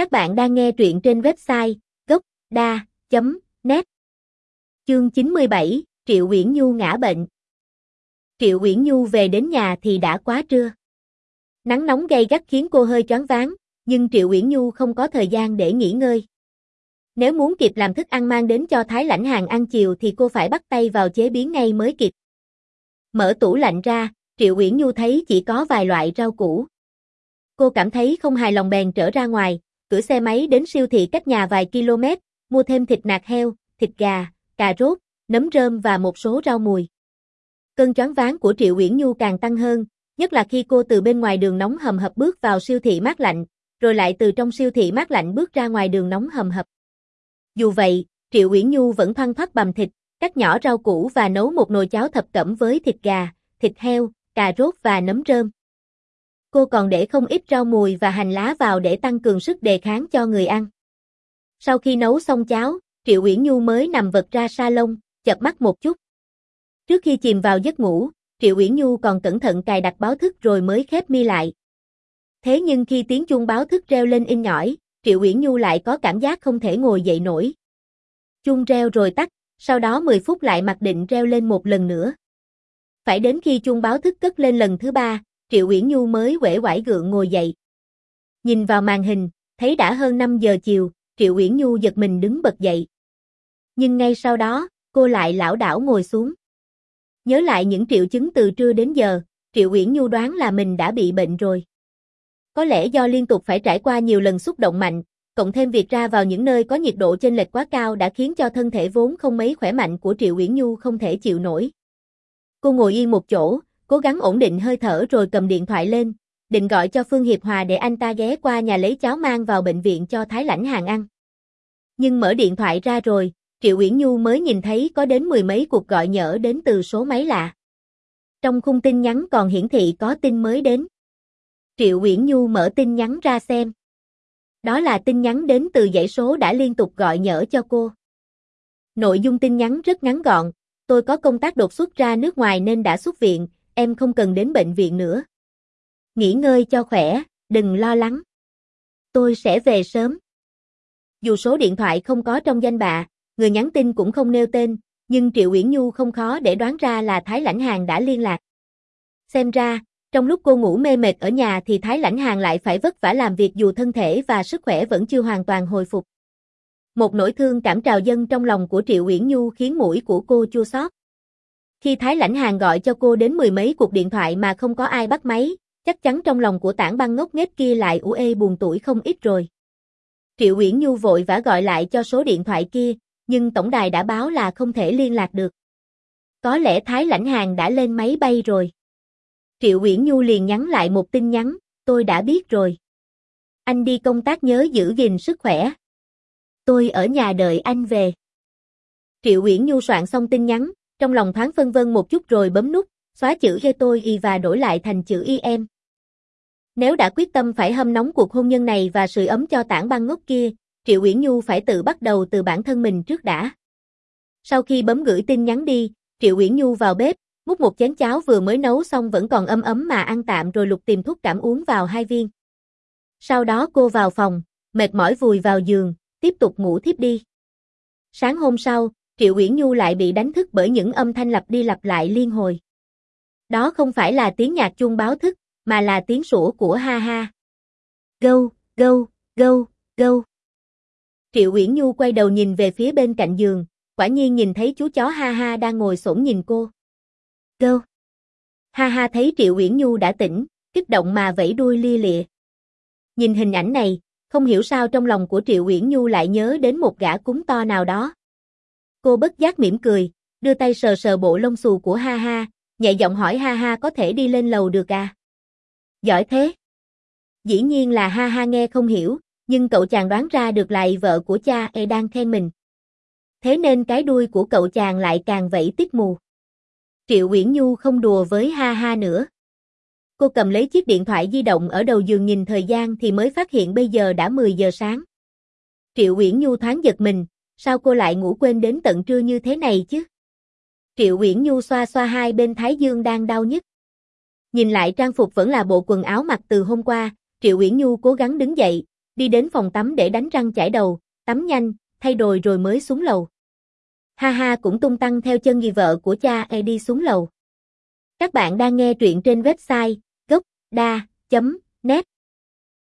Các bạn đang nghe truyện trên website gốc.da.net Chương 97, Triệu Uyển Nhu ngã bệnh Triệu Uyển Nhu về đến nhà thì đã quá trưa. Nắng nóng gay gắt khiến cô hơi choáng váng, nhưng Triệu Uyển Nhu không có thời gian để nghỉ ngơi. Nếu muốn kịp làm thức ăn mang đến cho Thái lãnh hàng ăn chiều thì cô phải bắt tay vào chế biến ngay mới kịp. Mở tủ lạnh ra, Triệu Uyển Nhu thấy chỉ có vài loại rau củ. Cô cảm thấy không hài lòng bèn trở ra ngoài, cửa xe máy đến siêu thị cách nhà vài km, mua thêm thịt nạc heo, thịt gà, cà rốt, nấm rơm và một số rau mùi. Cơn choáng váng của Triệu Uyển Nhu càng tăng hơn, nhất là khi cô từ bên ngoài đường nóng hầm hập bước vào siêu thị mát lạnh, rồi lại từ trong siêu thị mát lạnh bước ra ngoài đường nóng hầm hập. Dù vậy, Triệu Uyển Nhu vẫn thoăn thoắt bằm thịt, cắt nhỏ rau củ và nấu một nồi cháo thập cẩm với thịt gà, thịt heo, cà rốt và nấm rơm. Cô còn để không ít rau mùi và hành lá vào để tăng cường sức đề kháng cho người ăn. Sau khi nấu xong cháo, Triệu Uyển Nhu mới nằm vật ra salon, chợp mắt một chút. Trước khi chìm vào giấc ngủ, Triệu Uyển Nhu còn cẩn thận cài đặt báo thức rồi mới khép mi lại. Thế nhưng khi tiếng chuông báo thức reo lên in nhỏi, Triệu Uyển Nhu lại có cảm giác không thể ngồi dậy nổi. Chuông reo rồi tắt, sau đó 10 phút lại mặc định reo lên một lần nữa. Phải đến khi chuông báo thức cất lên lần thứ ba, Triệu Uyển Nhu mới quể quải gượng ngồi dậy. Nhìn vào màn hình, thấy đã hơn 5 giờ chiều, Triệu Uyển Nhu giật mình đứng bật dậy. Nhưng ngay sau đó, cô lại lảo đảo ngồi xuống. Nhớ lại những triệu chứng từ trưa đến giờ, Triệu Uyển Nhu đoán là mình đã bị bệnh rồi. Có lẽ do liên tục phải trải qua nhiều lần xúc động mạnh, cộng thêm việc ra vào những nơi có nhiệt độ chênh lệch quá cao đã khiến cho thân thể vốn không mấy khỏe mạnh của Triệu Uyển Nhu không thể chịu nổi. Cô ngồi yên một chỗ, cố gắng ổn định hơi thở rồi cầm điện thoại lên, định gọi cho Phương Hiệp Hòa để anh ta ghé qua nhà lấy cháo mang vào bệnh viện cho Thái Lãnh hàng ăn. Nhưng mở điện thoại ra rồi, Triệu Uyển Nhu mới nhìn thấy có đến mười mấy cuộc gọi nhỡ đến từ số máy lạ. Trong khung tin nhắn còn hiển thị có tin mới đến. Triệu Uyển Nhu mở tin nhắn ra xem. Đó là tin nhắn đến từ dãy số đã liên tục gọi nhỡ cho cô. Nội dung tin nhắn rất ngắn gọn, tôi có công tác đột xuất ra nước ngoài nên đã xuất viện, em không cần đến bệnh viện nữa. Nghỉ ngơi cho khỏe, đừng lo lắng. Tôi sẽ về sớm. Dù số điện thoại không có trong danh bạ, người nhắn tin cũng không nêu tên, nhưng Triệu Uyển Nhu không khó để đoán ra là Thái Lãnh Hàng đã liên lạc. Xem ra, trong lúc cô ngủ mê mệt ở nhà thì Thái Lãnh Hàng lại phải vất vả làm việc dù thân thể và sức khỏe vẫn chưa hoàn toàn hồi phục. Một nỗi thương cảm trào dâng trong lòng của Triệu Uyển Nhu khiến mũi của cô chua xót. Khi Thái Lãnh Hàng gọi cho cô đến mười mấy cuộc điện thoại mà không có ai bắt máy, chắc chắn trong lòng của tảng băng ngốc nghếch kia lại ủ ê buồn tuổi không ít rồi. Triệu Uyển Nhu vội vã gọi lại cho số điện thoại kia, nhưng tổng đài đã báo là không thể liên lạc được. Có lẽ Thái Lãnh Hàng đã lên máy bay rồi. Triệu Uyển Nhu liền nhắn lại một tin nhắn, tôi đã biết rồi. Anh đi công tác nhớ giữ gìn sức khỏe. Tôi ở nhà đợi anh về. Triệu Uyển Nhu soạn xong tin nhắn, trong lòng thoáng phân vân một chút rồi bấm nút, xóa chữ ghê tôi y và đổi lại thành chữ y em. Nếu đã quyết tâm phải hâm nóng cuộc hôn nhân này và sưởi ấm cho tảng băng ngốc kia, Triệu Uyển Nhu phải tự bắt đầu từ bản thân mình trước đã. Sau khi bấm gửi tin nhắn đi, Triệu Uyển Nhu vào bếp, múc một chén cháo vừa mới nấu xong vẫn còn ấm ấm mà ăn tạm rồi lục tìm thuốc cảm uống vào hai viên. Sau đó cô vào phòng, mệt mỏi vùi vào giường, tiếp tục ngủ thiếp đi. Sáng hôm sau, Triệu Uyển Nhu lại bị đánh thức bởi những âm thanh lặp đi lặp lại liên hồi. Đó không phải là tiếng nhạc chuông báo thức, mà là tiếng sủa của ha ha. Gâu, gâu, gâu, gâu. Triệu Uyển Nhu quay đầu nhìn về phía bên cạnh giường, quả nhiên nhìn thấy chú chó ha ha đang ngồi xổm nhìn cô. Gâu. Ha ha thấy Triệu Uyển Nhu đã tỉnh, kích động mà vẫy đuôi lia lịa. Nhìn hình ảnh này, không hiểu sao trong lòng của Triệu Uyển Nhu lại nhớ đến một gã cúng to nào đó. Cô bất giác mỉm cười, đưa tay sờ sờ bộ lông xù của Ha Ha, nhẹ giọng hỏi Ha Ha có thể đi lên lầu được à? Giỏi thế. Dĩ nhiên là Ha Ha nghe không hiểu, nhưng cậu chàng đoán ra được lại vợ của cha e đang khen mình. Thế nên cái đuôi của cậu chàng lại càng vẫy tít mù. Triệu Uyển Nhu không đùa với Ha Ha nữa. Cô cầm lấy chiếc điện thoại di động ở đầu giường nhìn thời gian thì mới phát hiện bây giờ đã 10 giờ sáng. Triệu Uyển Nhu thoáng giật mình, sao cô lại ngủ quên đến tận trưa như thế này chứ? Triệu Uyển Nhu xoa xoa hai bên thái dương đang đau nhức. Nhìn lại trang phục vẫn là bộ quần áo mặc từ hôm qua, Triệu Uyển Nhu cố gắng đứng dậy, đi đến phòng tắm để đánh răng chải đầu, tắm nhanh, thay đồ rồi mới xuống lầu. Ha ha cũng tung tăng theo chân người vợ của cha e đi xuống lầu. Các bạn đang nghe truyện trên website gocda.net